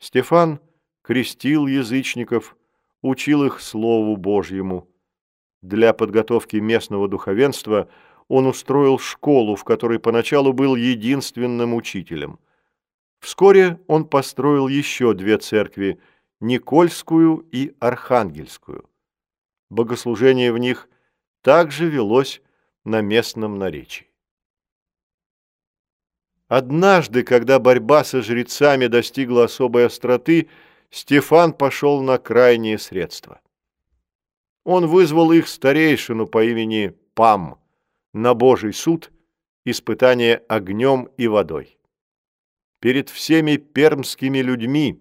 Стефан крестил язычников, учил их Слову Божьему. Для подготовки местного духовенства он устроил школу, в которой поначалу был единственным учителем. Вскоре он построил еще две церкви – Никольскую и Архангельскую. Богослужение в них также велось на местном наречии. Однажды, когда борьба со жрецами достигла особой остроты, Стефан пошел на крайние средства. Он вызвал их старейшину по имени Пам на Божий суд, испытание огнем и водой. Перед всеми пермскими людьми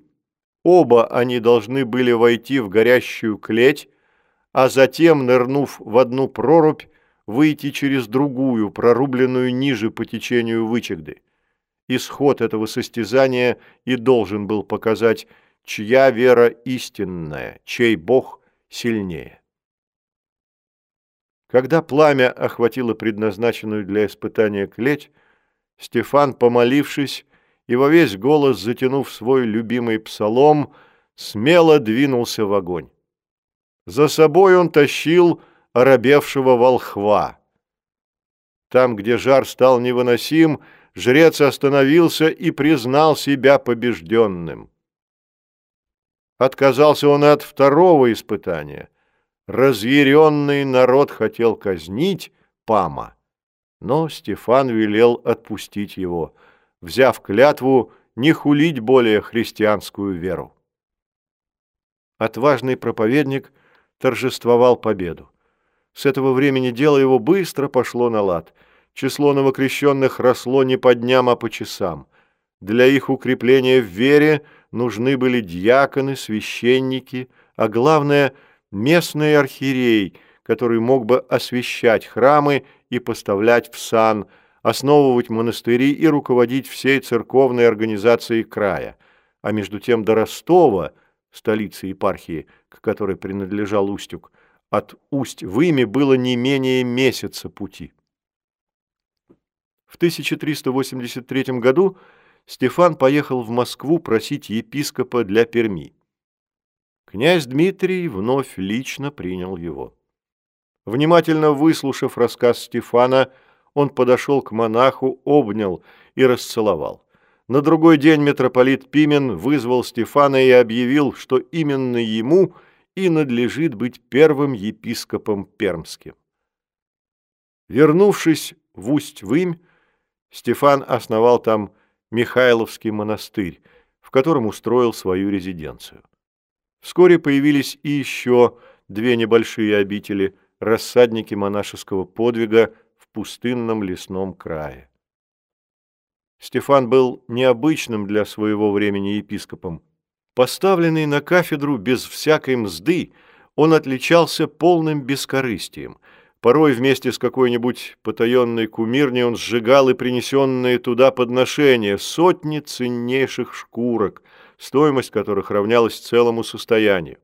оба они должны были войти в горящую клеть, а затем, нырнув в одну прорубь, выйти через другую, прорубленную ниже по течению вычегды. Исход этого состязания и должен был показать, чья вера истинная, чей Бог сильнее. Когда пламя охватило предназначенную для испытания клеть, Стефан, помолившись и во весь голос затянув свой любимый псалом, смело двинулся в огонь. За собой он тащил оробевшего волхва. Там, где жар стал невыносим, жрец остановился и признал себя побежденным. Отказался он от второго испытания – разъяренный народ хотел казнить Пама, но Стефан велел отпустить его, взяв клятву не хулить более христианскую веру. Отважный проповедник торжествовал победу. С этого времени дело его быстро пошло на лад. Число новокрещенных росло не по дням, а по часам. Для их укрепления в вере нужны были диаконы, священники, а главное – местный архиерей, который мог бы освещать храмы и поставлять в сан, основывать монастыри и руководить всей церковной организацией края. А между тем до Ростова, столицы епархии, к которой принадлежал Устюг, от Усть-Выми было не менее месяца пути. В 1383 году Стефан поехал в Москву просить епископа для Перми. Князь Дмитрий вновь лично принял его. Внимательно выслушав рассказ Стефана, он подошел к монаху, обнял и расцеловал. На другой день митрополит Пимен вызвал Стефана и объявил, что именно ему и надлежит быть первым епископом пермским. Вернувшись в Усть-Вымь, Стефан основал там Михайловский монастырь, в котором устроил свою резиденцию. Вскоре появились и еще две небольшие обители, рассадники монашеского подвига в пустынном лесном крае. Стефан был необычным для своего времени епископом. Поставленный на кафедру без всякой мзды, он отличался полным бескорыстием. Порой вместе с какой-нибудь потаенной кумирней он сжигал и принесенные туда подношения, сотни ценнейших шкурок – стоимость которых равнялась целому состоянию.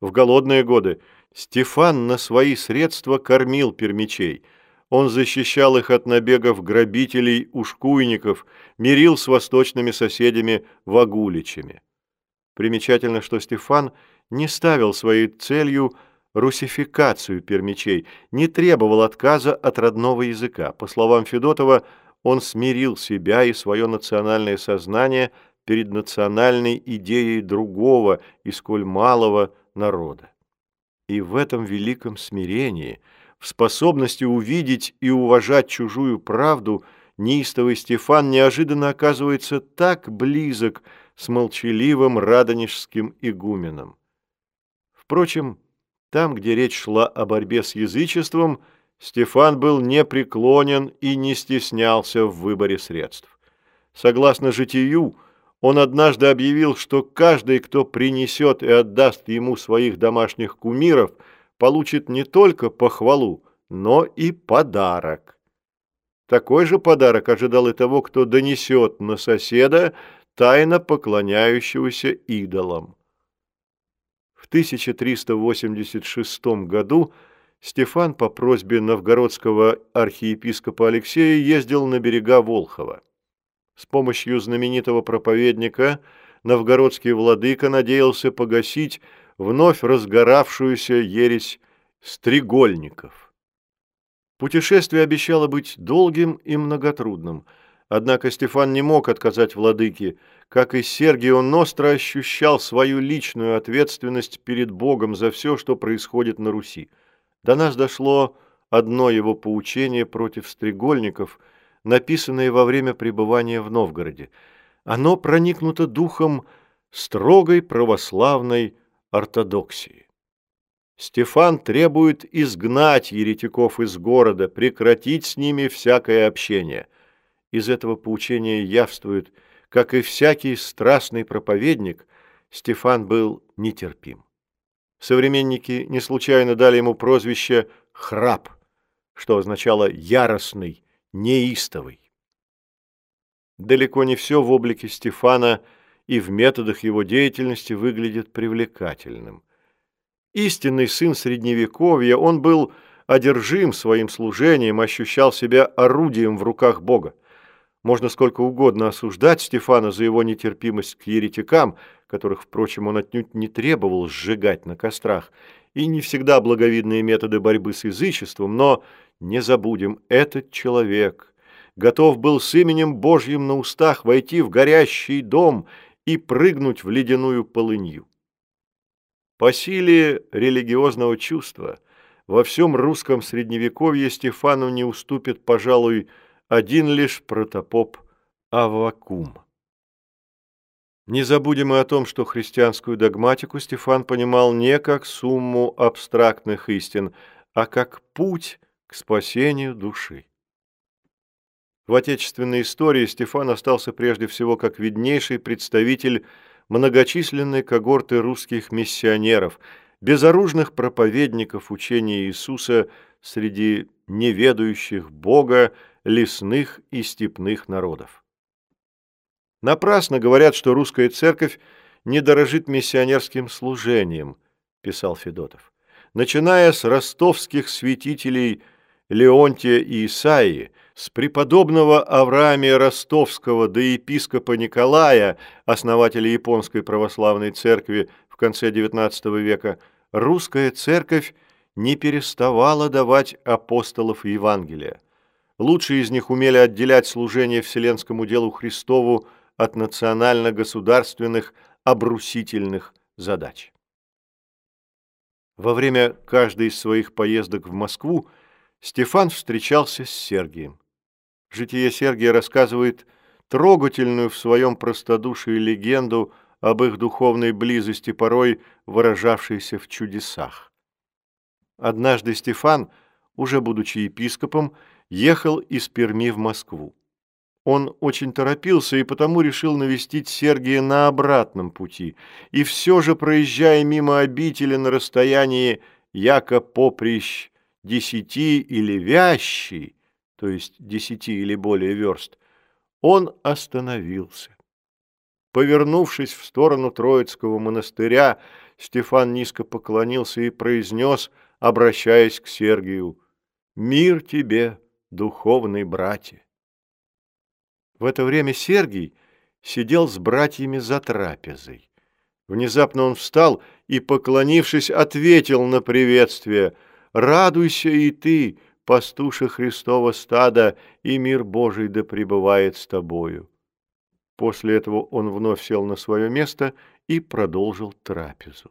В голодные годы Стефан на свои средства кормил пермичей. Он защищал их от набегов грабителей, ушкуйников, мирил с восточными соседями вагуличами. Примечательно, что Стефан не ставил своей целью русификацию пермичей, не требовал отказа от родного языка. По словам Федотова, он смирил себя и свое национальное сознание перед национальной идеей другого и сколь малого народа. И в этом великом смирении, в способности увидеть и уважать чужую правду, неистовый Стефан неожиданно оказывается так близок с молчаливым радонежским игуменом. Впрочем, там, где речь шла о борьбе с язычеством, Стефан был непреклонен и не стеснялся в выборе средств. Согласно житию, он однажды объявил, что каждый, кто принесет и отдаст ему своих домашних кумиров, получит не только похвалу, но и подарок. Такой же подарок ожидал и того, кто донесет на соседа тайно поклоняющегося идолам. В 1386 году Стефан по просьбе новгородского архиепископа Алексея ездил на берега Волхова. С помощью знаменитого проповедника новгородский владыка надеялся погасить вновь разгоравшуюся ересь стрегольников. Путешествие обещало быть долгим и многотрудным, однако Стефан не мог отказать владыке. Как и Сергий, он остро ощущал свою личную ответственность перед Богом за все, что происходит на Руси. До нас дошло одно его поучение против стрегольников, написанное во время пребывания в Новгороде. Оно проникнуто духом строгой православной ортодоксии. Стефан требует изгнать еретиков из города, прекратить с ними всякое общение. Из этого поучения явствует, как и всякий страстный проповедник, Стефан был нетерпим. Современники не случайно дали ему прозвище «храп», что означало «яростный», «неистовый». Далеко не все в облике Стефана и в методах его деятельности выглядит привлекательным. Истинный сын Средневековья, он был одержим своим служением, ощущал себя орудием в руках Бога. Можно сколько угодно осуждать Стефана за его нетерпимость к еретикам, которых, впрочем, он отнюдь не требовал сжигать на кострах, и не всегда благовидные методы борьбы с язычеством, но не забудем, этот человек готов был с именем Божьим на устах войти в горящий дом и прыгнуть в ледяную полынью. По силе религиозного чувства во всем русском средневековье Стефану не уступит, пожалуй, один лишь протопоп Аввакум. Не забудем и о том, что христианскую догматику Стефан понимал не как сумму абстрактных истин, а как путь к спасению души. В отечественной истории Стефан остался прежде всего как виднейший представитель многочисленной когорты русских миссионеров, безоружных проповедников учения Иисуса среди неведающих Бога, лесных и степных народов. Напрасно говорят, что русская церковь не дорожит миссионерским служением, писал Федотов. Начиная с ростовских святителей Леонтия и Исаии, с преподобного Авраамия Ростовского до епископа Николая, основателя японской православной церкви в конце XIX века, русская церковь не переставала давать апостолов Евангелия. Лучшие из них умели отделять служение вселенскому делу Христову от национально-государственных обрусительных задач. Во время каждой из своих поездок в Москву Стефан встречался с Сергием. Житие Сергия рассказывает трогательную в своем простодушии легенду об их духовной близости, порой выражавшейся в чудесах. Однажды Стефан, уже будучи епископом, ехал из Перми в Москву. Он очень торопился и потому решил навестить Сергия на обратном пути, и все же, проезжая мимо обители на расстоянии яко поприщ десяти или вящий, то есть десяти или более верст, он остановился. Повернувшись в сторону Троицкого монастыря, Стефан низко поклонился и произнес, обращаясь к Сергию, «Мир тебе, духовный братья!» В это время Сергий сидел с братьями за трапезой. Внезапно он встал и, поклонившись, ответил на приветствие «Радуйся и ты, пастуша Христова стада, и мир Божий да пребывает с тобою». После этого он вновь сел на свое место и продолжил трапезу.